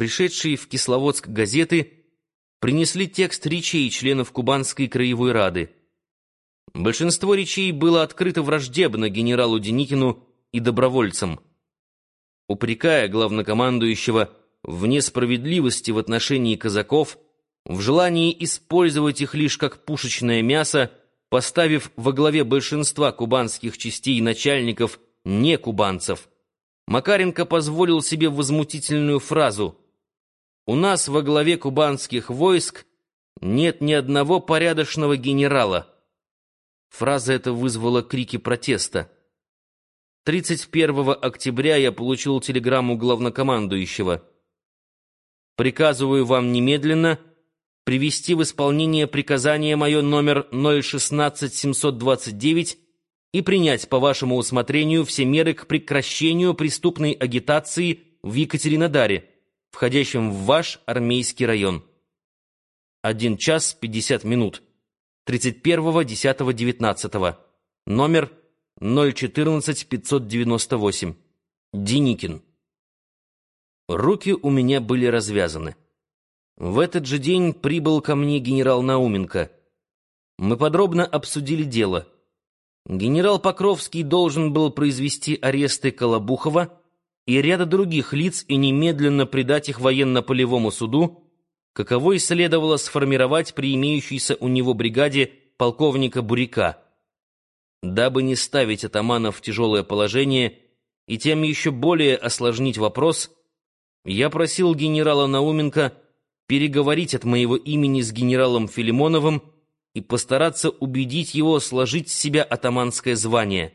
пришедшие в Кисловодск газеты принесли текст речей членов Кубанской краевой рады. Большинство речей было открыто враждебно генералу Деникину и добровольцам. Упрекая главнокомандующего в несправедливости в отношении казаков, в желании использовать их лишь как пушечное мясо, поставив во главе большинства кубанских частей начальников не кубанцев, Макаренко позволил себе возмутительную фразу «У нас во главе кубанских войск нет ни одного порядочного генерала». Фраза эта вызвала крики протеста. 31 октября я получил телеграмму главнокомандующего. «Приказываю вам немедленно привести в исполнение приказание мое номер 016729 и принять по вашему усмотрению все меры к прекращению преступной агитации в Екатеринодаре, входящем в ваш армейский район. 1 час 50 минут. 31.10.19. Номер 014598. Деникин. Руки у меня были развязаны. В этот же день прибыл ко мне генерал Науменко. Мы подробно обсудили дело — Генерал Покровский должен был произвести аресты Колобухова и ряда других лиц и немедленно предать их военно-полевому суду, каковой следовало сформировать при имеющейся у него бригаде полковника Буряка. Дабы не ставить атамана в тяжелое положение и тем еще более осложнить вопрос, я просил генерала Науменко переговорить от моего имени с генералом Филимоновым и постараться убедить его сложить с себя атаманское звание.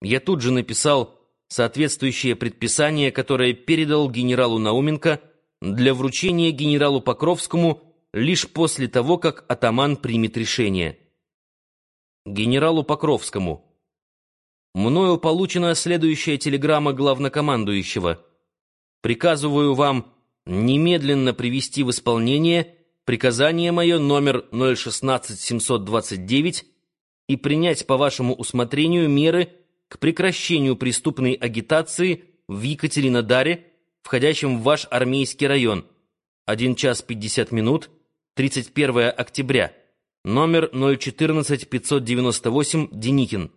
Я тут же написал соответствующее предписание, которое передал генералу Науменко для вручения генералу Покровскому лишь после того, как атаман примет решение. Генералу Покровскому. Мною получена следующая телеграмма главнокомандующего. Приказываю вам немедленно привести в исполнение приказание мое номер 016729 и принять по вашему усмотрению меры к прекращению преступной агитации в Екатеринодаре, входящем в ваш армейский район. 1 час 50 минут, 31 октября. Номер 014598 Деникин.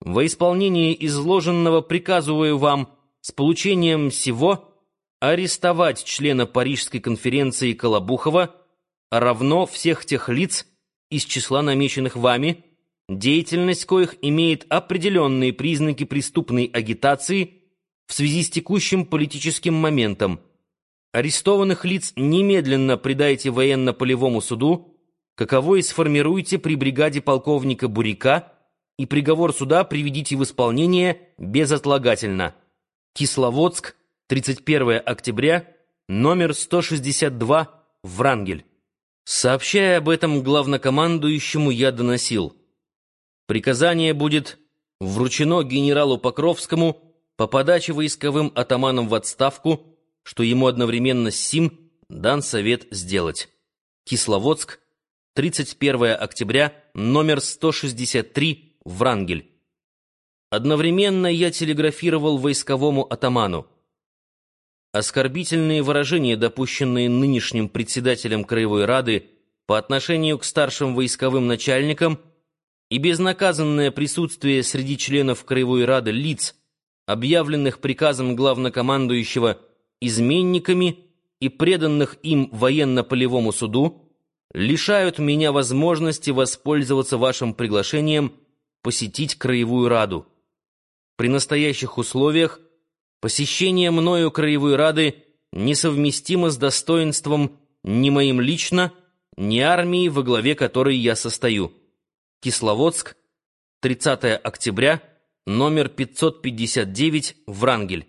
Во исполнение изложенного приказываю вам с получением всего арестовать члена Парижской конференции Колобухова, равно всех тех лиц из числа намеченных вами, деятельность коих имеет определенные признаки преступной агитации в связи с текущим политическим моментом. Арестованных лиц немедленно предайте военно-полевому суду, каковой сформируйте при бригаде полковника Буряка и приговор суда приведите в исполнение безотлагательно. Кисловодск, 31 октября, номер 162, Врангель. Сообщая об этом главнокомандующему, я доносил. Приказание будет вручено генералу Покровскому по подаче войсковым атаманам в отставку, что ему одновременно с сим дан совет сделать. Кисловодск, 31 октября, номер 163, Врангель. Одновременно я телеграфировал войсковому атаману. Оскорбительные выражения, допущенные нынешним председателем Краевой Рады по отношению к старшим войсковым начальникам и безнаказанное присутствие среди членов Краевой Рады лиц, объявленных приказом главнокомандующего изменниками и преданных им военно-полевому суду, лишают меня возможности воспользоваться вашим приглашением посетить Краевую Раду. При настоящих условиях Посещение мною Краевой Рады несовместимо с достоинством ни моим лично, ни армии, во главе которой я состою. Кисловодск, 30 октября, номер 559, Врангель.